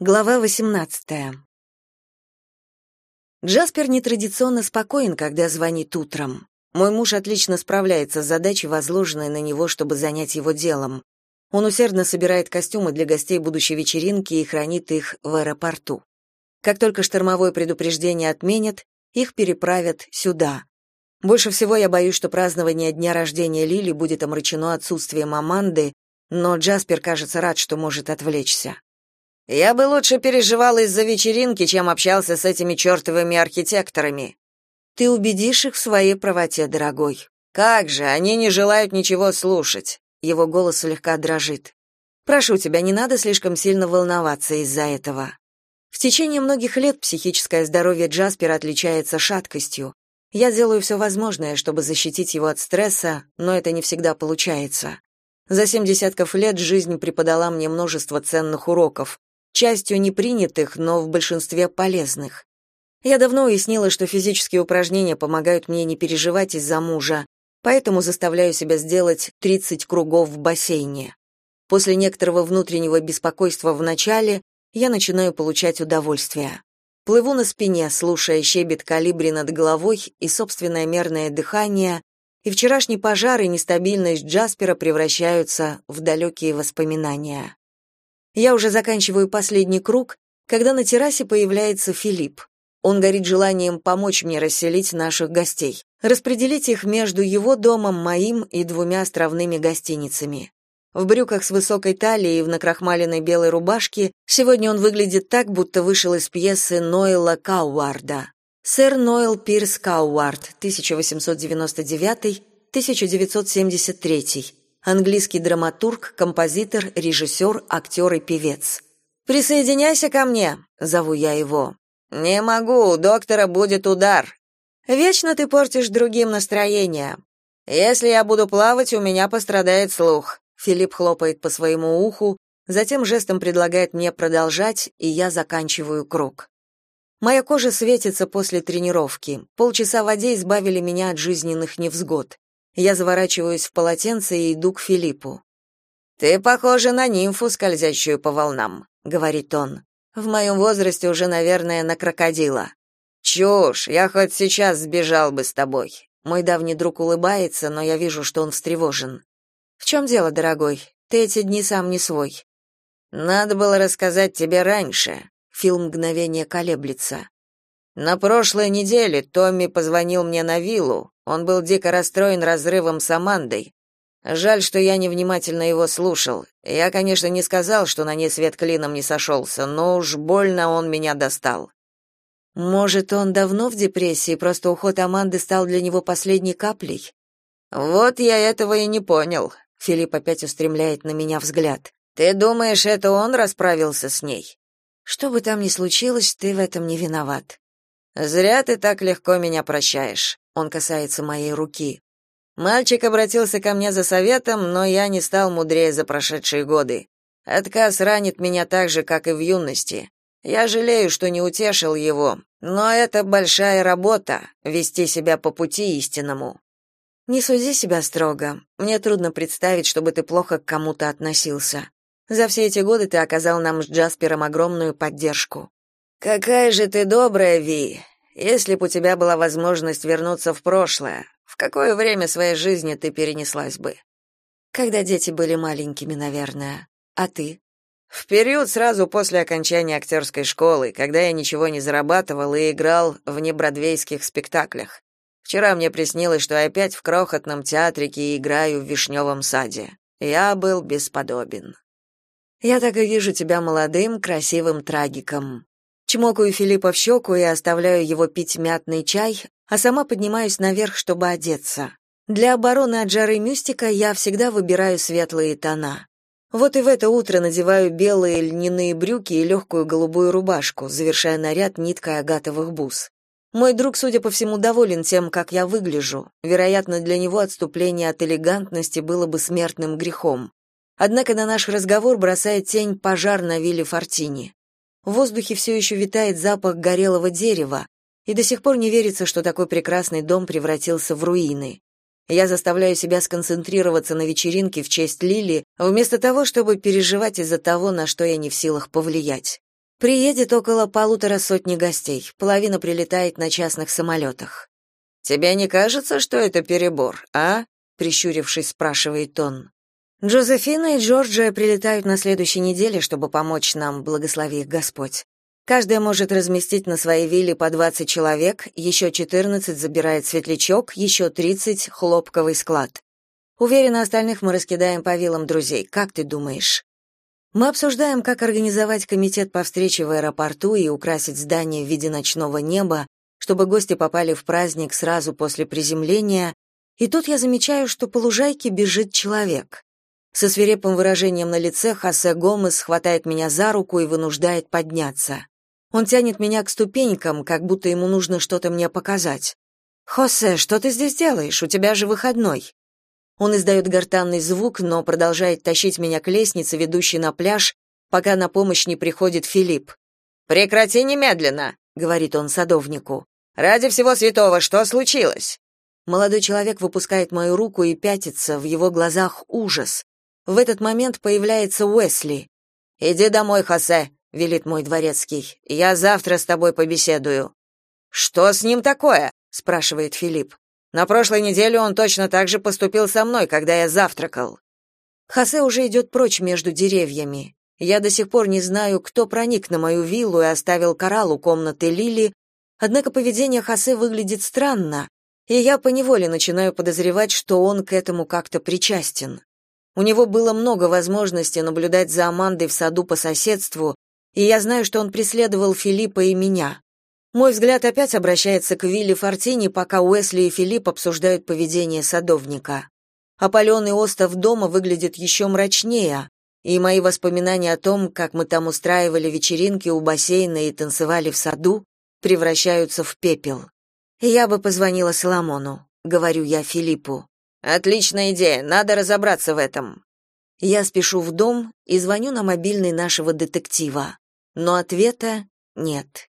Глава 18. Джаспер нетрадиционно спокоен, когда звонит утром. Мой муж отлично справляется с задачей, возложенной на него, чтобы занять его делом. Он усердно собирает костюмы для гостей будущей вечеринки и хранит их в аэропорту. Как только штормовое предупреждение отменят, их переправят сюда. Больше всего я боюсь, что празднование дня рождения Лили будет омрачено отсутствием Аманды, но Джаспер, кажется, рад, что может отвлечься. Я бы лучше переживал из-за вечеринки, чем общался с этими чертовыми архитекторами. Ты убедишь их в своей правоте, дорогой. Как же, они не желают ничего слушать. Его голос слегка дрожит. Прошу тебя, не надо слишком сильно волноваться из-за этого. В течение многих лет психическое здоровье Джаспера отличается шаткостью. Я делаю все возможное, чтобы защитить его от стресса, но это не всегда получается. За семь десятков лет жизнь преподала мне множество ценных уроков, частью непринятых, но в большинстве полезных. Я давно уяснила, что физические упражнения помогают мне не переживать из-за мужа, поэтому заставляю себя сделать 30 кругов в бассейне. После некоторого внутреннего беспокойства в начале я начинаю получать удовольствие. Плыву на спине, слушая щебет калибри над головой и собственное мерное дыхание, и вчерашний пожар и нестабильность Джаспера превращаются в далекие воспоминания. Я уже заканчиваю последний круг, когда на террасе появляется Филипп. Он горит желанием помочь мне расселить наших гостей, распределить их между его домом, моим и двумя островными гостиницами. В брюках с высокой талией и в накрахмаленной белой рубашке сегодня он выглядит так, будто вышел из пьесы Ноэла Кауарда. Сэр Ноэл Пирс Кауард, 1899-1973, английский драматург, композитор, режиссер, актер и певец. «Присоединяйся ко мне», — зову я его. «Не могу, у доктора будет удар». «Вечно ты портишь другим настроение». «Если я буду плавать, у меня пострадает слух». Филипп хлопает по своему уху, затем жестом предлагает мне продолжать, и я заканчиваю круг. Моя кожа светится после тренировки. Полчаса в воде избавили меня от жизненных невзгод. Я заворачиваюсь в полотенце и иду к Филиппу. «Ты похожа на нимфу, скользящую по волнам», — говорит он. «В моем возрасте уже, наверное, на крокодила». «Чушь, я хоть сейчас сбежал бы с тобой». Мой давний друг улыбается, но я вижу, что он встревожен. «В чем дело, дорогой? Ты эти дни сам не свой». «Надо было рассказать тебе раньше». Фил мгновение колеблется. На прошлой неделе Томми позвонил мне на виллу. Он был дико расстроен разрывом с Амандой. Жаль, что я невнимательно его слушал. Я, конечно, не сказал, что на ней свет клином не сошелся, но уж больно он меня достал. Может, он давно в депрессии, просто уход Аманды стал для него последней каплей? Вот я этого и не понял. Филипп опять устремляет на меня взгляд. Ты думаешь, это он расправился с ней? Что бы там ни случилось, ты в этом не виноват. Зря ты так легко меня прощаешь. Он касается моей руки. Мальчик обратился ко мне за советом, но я не стал мудрее за прошедшие годы. Отказ ранит меня так же, как и в юности. Я жалею, что не утешил его, но это большая работа вести себя по пути истинному. Не суди себя строго. Мне трудно представить, чтобы ты плохо к кому-то относился. За все эти годы ты оказал нам с Джаспером огромную поддержку. Какая же ты добрая, Ви. Если бы у тебя была возможность вернуться в прошлое, в какое время своей жизни ты перенеслась бы? Когда дети были маленькими, наверное. А ты? В период сразу после окончания актерской школы, когда я ничего не зарабатывал и играл в небродвейских спектаклях. Вчера мне приснилось, что опять в крохотном театрике играю в вишневом саде. Я был бесподобен. Я так и вижу тебя молодым, красивым трагиком. Чмокаю Филиппа в щеку и оставляю его пить мятный чай, а сама поднимаюсь наверх, чтобы одеться. Для обороны от жары мюстика я всегда выбираю светлые тона. Вот и в это утро надеваю белые льняные брюки и легкую голубую рубашку, завершая наряд ниткой агатовых бус. Мой друг, судя по всему, доволен тем, как я выгляжу. Вероятно, для него отступление от элегантности было бы смертным грехом. Однако на наш разговор бросает тень пожар на вилле Фортини. В воздухе все еще витает запах горелого дерева, и до сих пор не верится, что такой прекрасный дом превратился в руины. Я заставляю себя сконцентрироваться на вечеринке в честь Лили, вместо того, чтобы переживать из-за того, на что я не в силах повлиять. Приедет около полутора сотни гостей, половина прилетает на частных самолетах. «Тебе не кажется, что это перебор, а?» прищурившись, спрашивает он. Джозефина и Джорджия прилетают на следующей неделе, чтобы помочь нам, благослови их Господь. Каждая может разместить на своей вилле по 20 человек, еще 14 забирает светлячок, еще 30 — хлопковый склад. Уверена, остальных мы раскидаем по виллам друзей. Как ты думаешь? Мы обсуждаем, как организовать комитет по встрече в аэропорту и украсить здание в виде ночного неба, чтобы гости попали в праздник сразу после приземления, и тут я замечаю, что по лужайке бежит человек. Со свирепым выражением на лице Хосе Гомес хватает меня за руку и вынуждает подняться. Он тянет меня к ступенькам, как будто ему нужно что-то мне показать. «Хосе, что ты здесь делаешь? У тебя же выходной». Он издает гортанный звук, но продолжает тащить меня к лестнице, ведущей на пляж, пока на помощь не приходит Филипп. «Прекрати немедленно», — говорит он садовнику. «Ради всего святого, что случилось?» Молодой человек выпускает мою руку и пятится, в его глазах ужас. В этот момент появляется Уэсли. «Иди домой, Хосе», — велит мой дворецкий. «Я завтра с тобой побеседую». «Что с ним такое?» — спрашивает Филипп. «На прошлой неделе он точно так же поступил со мной, когда я завтракал». Хосе уже идет прочь между деревьями. Я до сих пор не знаю, кто проник на мою виллу и оставил коралл у комнаты Лили, однако поведение Хосе выглядит странно, и я поневоле начинаю подозревать, что он к этому как-то причастен. У него было много возможностей наблюдать за Амандой в саду по соседству, и я знаю, что он преследовал Филиппа и меня. Мой взгляд опять обращается к Вилли Фортини, пока Уэсли и Филипп обсуждают поведение садовника. Опаленный остов дома выглядит еще мрачнее, и мои воспоминания о том, как мы там устраивали вечеринки у бассейна и танцевали в саду, превращаются в пепел. Я бы позвонила Соломону, говорю я Филиппу. Отличная идея, надо разобраться в этом. Я спешу в дом и звоню на мобильный нашего детектива, но ответа нет.